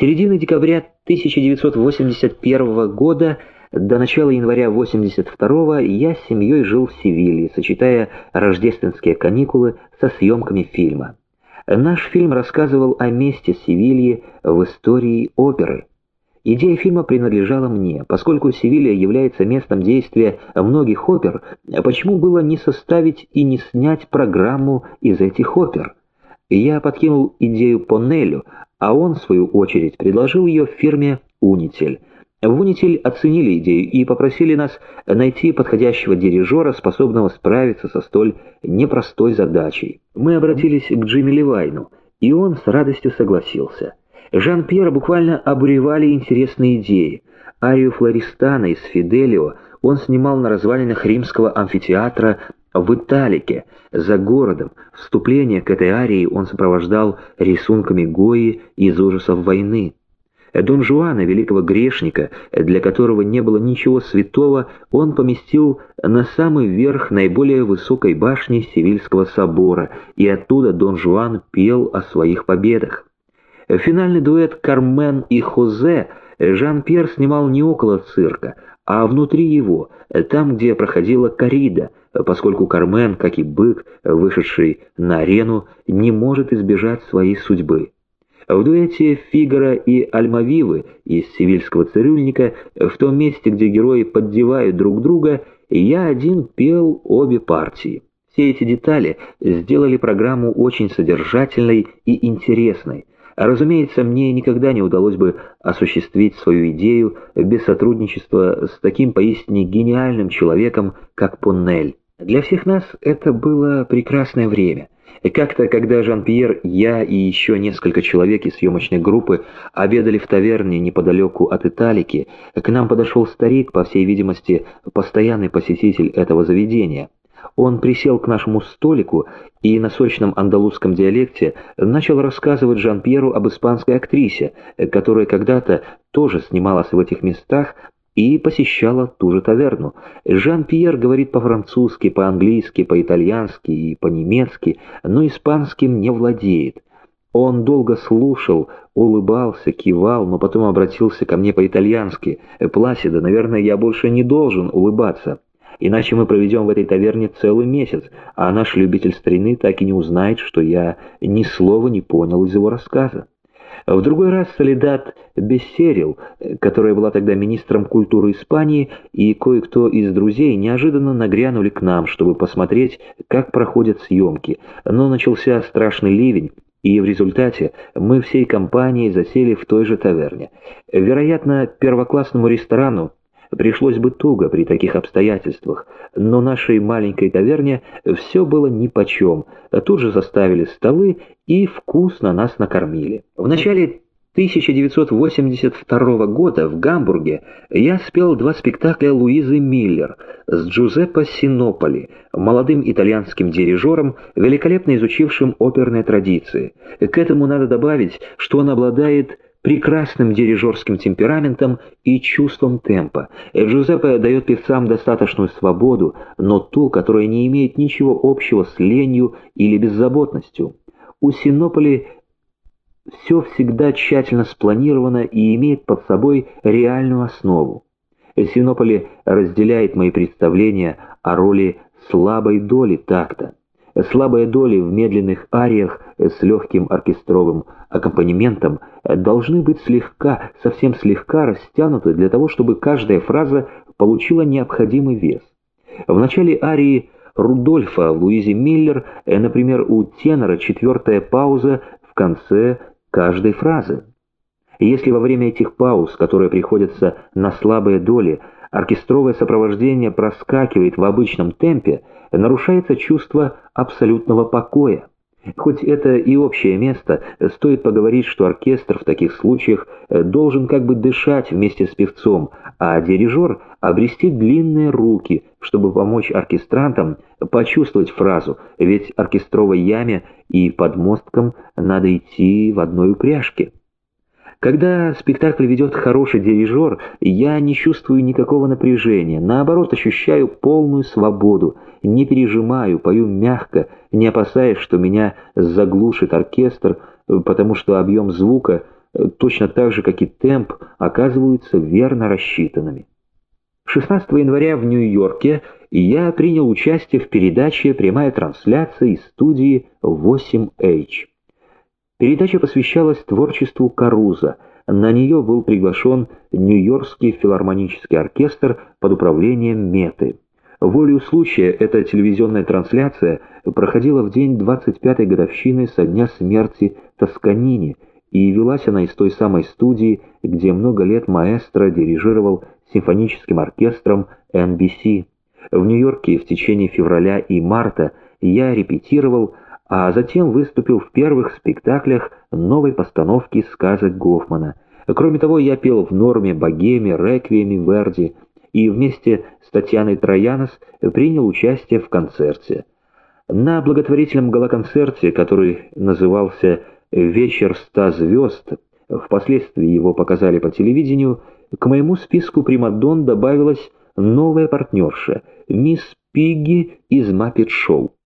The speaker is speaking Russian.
середины декабря 1981 года до начала января 82 я с семьей жил в Севилье, сочетая рождественские каникулы со съемками фильма. Наш фильм рассказывал о месте Севильи в истории оперы. Идея фильма принадлежала мне, поскольку Севилья является местом действия многих опер, почему было не составить и не снять программу из этих опер? Я подкинул идею Понелю, а он, в свою очередь, предложил ее в фирме «Унитель». В «Унитель» оценили идею и попросили нас найти подходящего дирижера, способного справиться со столь непростой задачей. Мы обратились к Джимми Левайну, и он с радостью согласился. Жан-Пьера буквально обуревали интересные идеи. Арию Флористана из «Фиделио» он снимал на развалинах римского амфитеатра в Италике, за городом. Вступление к этой арии он сопровождал рисунками Гои из ужасов войны. Дон Жуана, великого грешника, для которого не было ничего святого, он поместил на самый верх наиболее высокой башни Севильского собора, и оттуда Дон Жуан пел о своих победах. Финальный дуэт «Кармен» и «Хозе» Жан-Пьер снимал не около цирка, а внутри его, там, где проходила коррида, поскольку Кармен, как и бык, вышедший на арену, не может избежать своей судьбы. В дуэте Фигара и Альмавивы из «Севильского цирюльника», в том месте, где герои поддевают друг друга, я один пел обе партии. Все эти детали сделали программу очень содержательной и интересной, Разумеется, мне никогда не удалось бы осуществить свою идею без сотрудничества с таким поистине гениальным человеком, как Поннель. Для всех нас это было прекрасное время. Как-то, когда Жан-Пьер, я и еще несколько человек из съемочной группы обедали в таверне неподалеку от Италики, к нам подошел старик, по всей видимости, постоянный посетитель этого заведения. Он присел к нашему столику и на сочном андалузском диалекте начал рассказывать Жан-Пьеру об испанской актрисе, которая когда-то тоже снималась в этих местах и посещала ту же таверну. Жан-Пьер говорит по-французски, по-английски, по-итальянски и по-немецки, но испанским не владеет. Он долго слушал, улыбался, кивал, но потом обратился ко мне по-итальянски. «Пласида, наверное, я больше не должен улыбаться». Иначе мы проведем в этой таверне целый месяц, а наш любитель старины так и не узнает, что я ни слова не понял из его рассказа. В другой раз Солидат Бессерил, которая была тогда министром культуры Испании, и кое-кто из друзей неожиданно нагрянули к нам, чтобы посмотреть, как проходят съемки. Но начался страшный ливень, и в результате мы всей компанией засели в той же таверне. Вероятно, первоклассному ресторану Пришлось бы туго при таких обстоятельствах, но нашей маленькой таверне все было нипочем. Тут же заставили столы и вкусно нас накормили. В начале 1982 года в Гамбурге я спел два спектакля Луизы Миллер с Джузеппе Синополи, молодым итальянским дирижером, великолепно изучившим оперные традиции. К этому надо добавить, что он обладает прекрасным дирижерским темпераментом и чувством темпа. Джузеппе дает певцам достаточную свободу, но ту, которая не имеет ничего общего с ленью или беззаботностью. У Синополи все всегда тщательно спланировано и имеет под собой реальную основу. Синополи разделяет мои представления о роли слабой доли такта. Слабые доли в медленных ариях с легким оркестровым аккомпанементом должны быть слегка, совсем слегка растянуты для того, чтобы каждая фраза получила необходимый вес. В начале арии Рудольфа Луизи Миллер, э, например, у тенора четвертая пауза в конце каждой фразы. Если во время этих пауз, которые приходятся на слабые доли, оркестровое сопровождение проскакивает в обычном темпе, нарушается чувство абсолютного покоя. Хоть это и общее место, стоит поговорить, что оркестр в таких случаях должен как бы дышать вместе с певцом, а дирижер обрести длинные руки, чтобы помочь оркестрантам почувствовать фразу, ведь оркестровой яме и подмосткам надо идти в одной упряжке. Когда спектакль ведет хороший дирижер, я не чувствую никакого напряжения, наоборот ощущаю полную свободу, не пережимаю, пою мягко, не опасаясь, что меня заглушит оркестр, потому что объем звука точно так же, как и темп, оказываются верно рассчитанными. 16 января в Нью-Йорке я принял участие в передаче «Прямая трансляция» из студии 8H. Передача посвящалась творчеству Каруза. На нее был приглашен Нью-Йоркский филармонический оркестр под управлением Меты. Волею случая эта телевизионная трансляция проходила в день 25-й годовщины со дня смерти Тосканини, и велась она из той самой студии, где много лет маэстро дирижировал симфоническим оркестром NBC. В Нью-Йорке в течение февраля и марта я репетировал, а затем выступил в первых спектаклях новой постановки сказок Гофмана. Кроме того, я пел в норме, богеме, реквиеме Верди и вместе с Татьяной Троянос принял участие в концерте. На благотворительном галоконцерте, который назывался «Вечер ста звезд», впоследствии его показали по телевидению, к моему списку примадон добавилась новая партнерша, мисс Пигги из «Маппет Шоу».